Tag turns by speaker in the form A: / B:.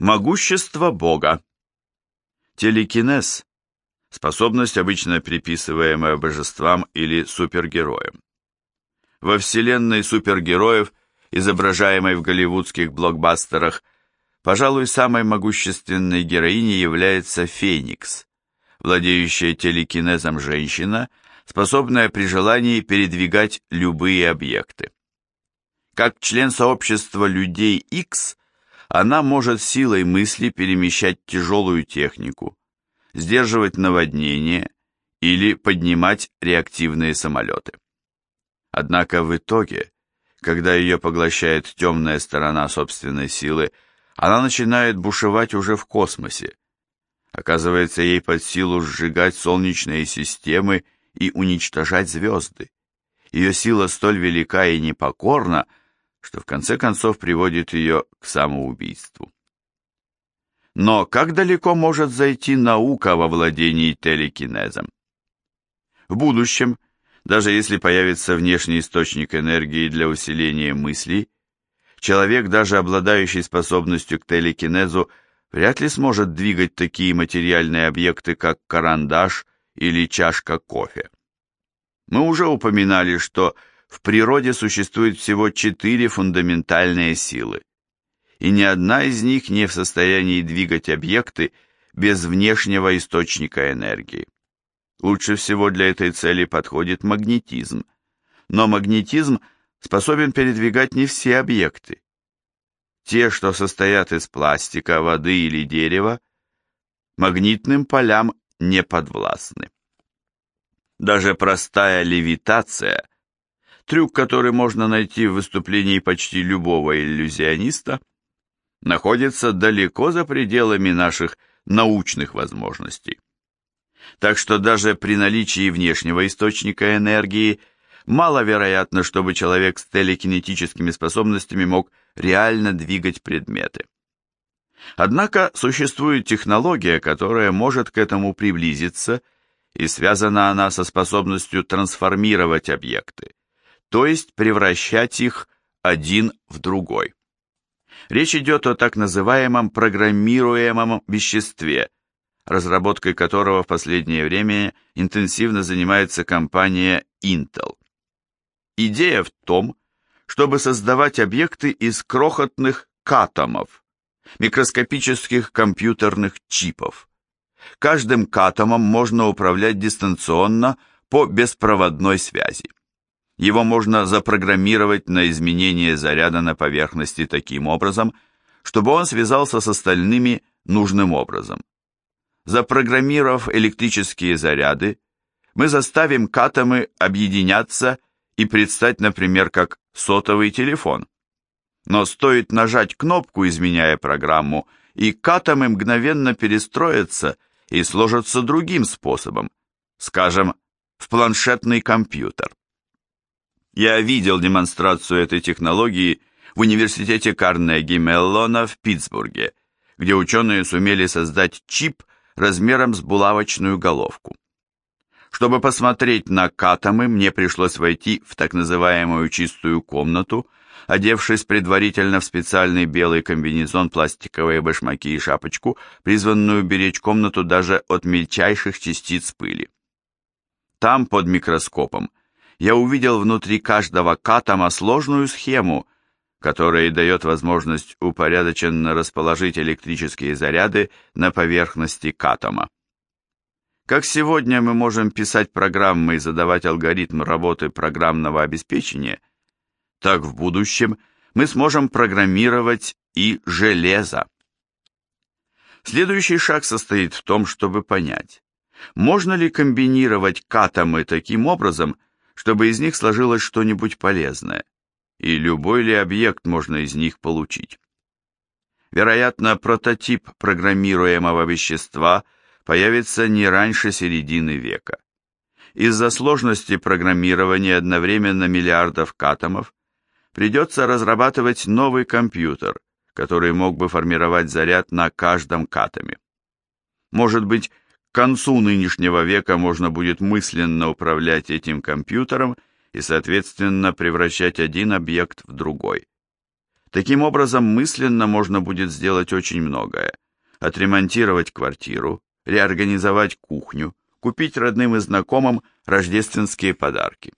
A: Могущество Бога. Телекинез – способность, обычно приписываемая божествам или супергероям. Во вселенной супергероев, изображаемой в голливудских блокбастерах, пожалуй, самой могущественной героиней является Феникс, владеющая телекинезом женщина, способная при желании передвигать любые объекты. Как член сообщества людей X, она может силой мысли перемещать тяжелую технику, сдерживать наводнение или поднимать реактивные самолеты. Однако в итоге, когда ее поглощает темная сторона собственной силы, она начинает бушевать уже в космосе. Оказывается, ей под силу сжигать солнечные системы и уничтожать звезды. Ее сила столь велика и непокорна, что в конце концов приводит ее к самоубийству. Но как далеко может зайти наука во владении телекинезом? В будущем, даже если появится внешний источник энергии для усиления мыслей, человек, даже обладающий способностью к телекинезу, вряд ли сможет двигать такие материальные объекты, как карандаш или чашка кофе. Мы уже упоминали, что в природе существует всего четыре фундаментальные силы, и ни одна из них не в состоянии двигать объекты без внешнего источника энергии. Лучше всего для этой цели подходит магнетизм, но магнетизм способен передвигать не все объекты. Те, что состоят из пластика, воды или дерева, магнитным полям не подвластны. Даже простая левитация, трюк, который можно найти в выступлении почти любого иллюзиониста, находится далеко за пределами наших научных возможностей. Так что даже при наличии внешнего источника энергии маловероятно, чтобы человек с телекинетическими способностями мог реально двигать предметы. Однако существует технология, которая может к этому приблизиться – и связана она со способностью трансформировать объекты, то есть превращать их один в другой. Речь идет о так называемом программируемом веществе, разработкой которого в последнее время интенсивно занимается компания Intel. Идея в том, чтобы создавать объекты из крохотных катомов, микроскопических компьютерных чипов. Каждым катомом можно управлять дистанционно по беспроводной связи. Его можно запрограммировать на изменение заряда на поверхности таким образом, чтобы он связался с остальными нужным образом. Запрограммировав электрические заряды, мы заставим катомы объединяться и предстать, например, как сотовый телефон. Но стоит нажать кнопку, изменяя программу, и катомы мгновенно перестроятся и сложатся другим способом, скажем, в планшетный компьютер. Я видел демонстрацию этой технологии в университете Карнеги Меллона в Питтсбурге, где ученые сумели создать чип размером с булавочную головку. Чтобы посмотреть на катомы, мне пришлось войти в так называемую чистую комнату, одевшись предварительно в специальный белый комбинезон, пластиковые башмаки и шапочку, призванную беречь комнату даже от мельчайших частиц пыли. Там, под микроскопом, я увидел внутри каждого катома сложную схему, которая дает возможность упорядоченно расположить электрические заряды на поверхности катома. Как сегодня мы можем писать программы и задавать алгоритм работы программного обеспечения, так в будущем мы сможем программировать и железо. Следующий шаг состоит в том, чтобы понять, можно ли комбинировать катомы таким образом, чтобы из них сложилось что-нибудь полезное, и любой ли объект можно из них получить. Вероятно, прототип программируемого вещества появится не раньше середины века. Из-за сложности программирования одновременно миллиардов катомов придется разрабатывать новый компьютер, который мог бы формировать заряд на каждом катоме. Может быть, к концу нынешнего века можно будет мысленно управлять этим компьютером и, соответственно, превращать один объект в другой. Таким образом, мысленно можно будет сделать очень многое. Отремонтировать квартиру, реорганизовать кухню, купить родным и знакомым рождественские подарки.